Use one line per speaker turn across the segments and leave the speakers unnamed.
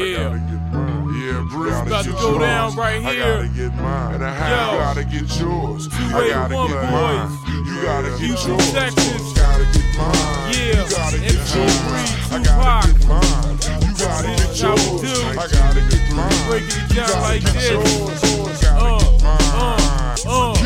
Yeah.
Yeah, Bruce.
About to go down right
I gotta get mine. And I have
Yo.
gotta get yours. I gotta get mine.
boys.
You gotta get
Houston,
yours.
Texas.
Gotta get mine.
Yeah.
You gotta get
MC
yours.
Breed,
I gotta get mine. You gotta get
is how we
yours. I gotta get mine.
Breaking it
You
down
gotta
like
get
this.
yours.
Uh, uh, uh.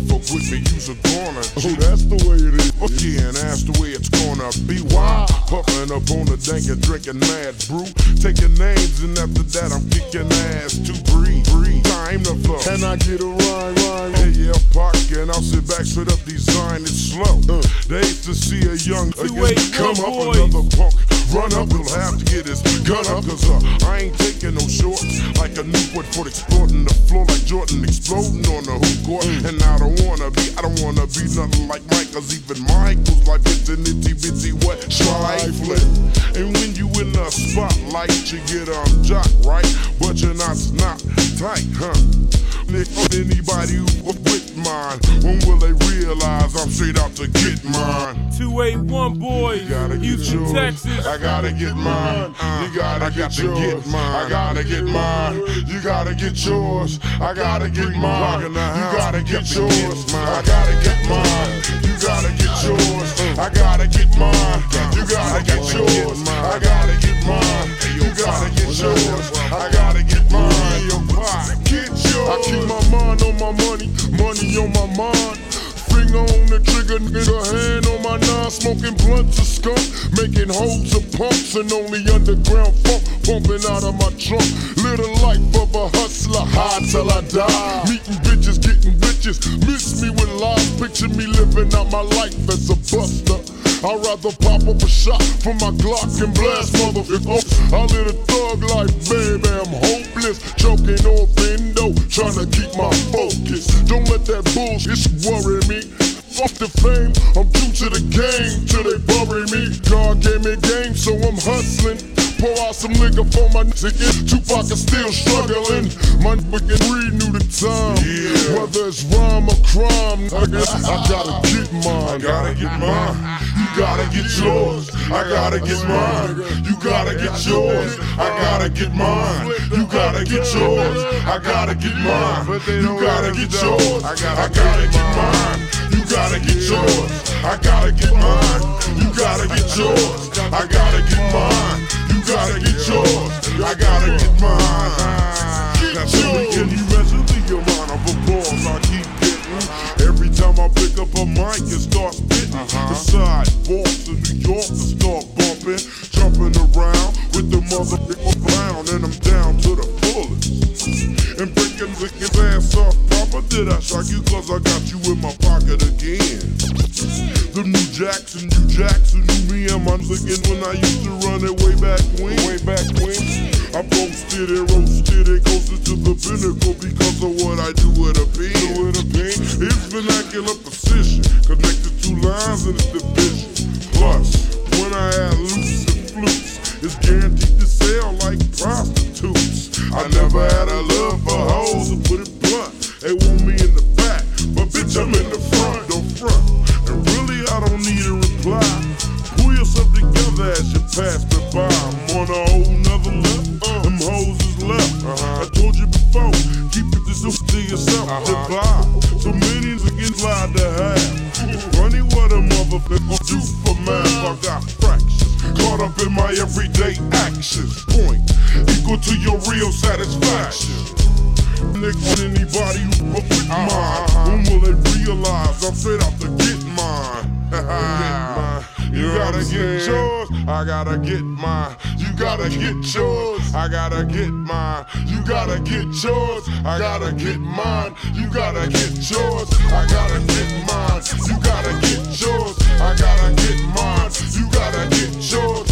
Wanna be, for with me, use a corner. Oh, that's the way it is. Yeah, and that's the way it's gonna be. Why? Puffing up on the dank and drinking mad brew. Taking names, and after that, I'm kicking ass to breathe. breathe. Time to flow. Can I get a rhyme? rhyme? Hey, yeah, park, and I'll sit back, straight up, design it slow. They used to see a young again come up
boys.
another punk. Run up, he'll have to get his gun up, cause uh, I ain't taking no shorts. Like a Newport for exploding the floor like Jordan exploding on the hoop court. And I don't wanna be, don't wanna be nothing like Mike, cause even Michael's like it's an itty bitty what trifling. And when you in the spotlight, you get um jock, right? But you're not, not tight, huh? Nick, anybody who with mine, when will they realize I'm straight out to get mine?
281 Boyz.
gotta get
Houston,
yours.
Texas.
I gotta get mine. You gotta get yours. I gotta get mine. You gotta get yours. I gotta get mine. You gotta get yours. I gotta get mine. You gotta get yours. I gotta get mine. You gotta get yours. I gotta get mine. You gotta get yours. I gotta get mine. Get yours. I keep my mind on my money, money on my mind. Finger on the trigger, nigga, hand on my nine, smoking blunts of skunk, making holes of pumps and only underground funk pumping out of my trunk. Live the life of a hustler, high till I die. Bitches, miss me with lies, picture me living out my life as a buster. I'd rather pop up a shot from my Glock and blast motherfuckers. I live a thug life, baby. I'm hopeless. Choking on window, trying to keep my focus. Don't let that bullshit worry me. Fuck the fame, I'm true to the game till they bury me. God gave me game, so I'm hustling. Pour out some liquor for my niggas. Tupac is still struggling. My wicked renew the time. Whether it's rhyme or crime, nigga, I gotta get mine. I gotta get mine. You gotta get yours. I gotta get mine. You gotta get yours. I gotta get mine. You gotta get yours. I gotta get mine. You gotta get yours. I gotta get mine. You gotta get yours. I gotta get mine. You gotta get yours. I gotta get mine. You gotta get yours. I gotta get mine. That's how we can eventually your mind of applause I keep getting. Every time I pick up a mic and start spitting, uh-huh. the sidewalks of New York to start bumping, jumping around with the motherfucker And breaking niggas ass off proper. Did I shock you cause I got you in my pocket again? The new Jackson, new Jackson, knew me and my niggas when I used to run it way back when. Way back when. I posted and roasted it closer to the pinnacle because of what I do with a pen. Do with a pen. It's vernacular precision, connected two lines in its division. Plus, when I add loops and flutes, it's guaranteed to sell like prostitutes. I never together as you pass me by. I'm on a whole nother level. Them hoes is left. Uh-huh. I told you before, keep it this to yourself. Goodbye. So many niggas lie to have. It's funny what a motherfucker do for math. I got fractions. Caught up in my everyday actions. Point equal to your real satisfaction. Nigga, anybody who fuck with mine, when will they realize I'm straight out to get mine? gotta get yours. I gotta get mine. You gotta get yours. I gotta get mine. You gotta get yours. I gotta get mine. You gotta get yours. I gotta get mine. You gotta get yours. I gotta get mine. You gotta get yours.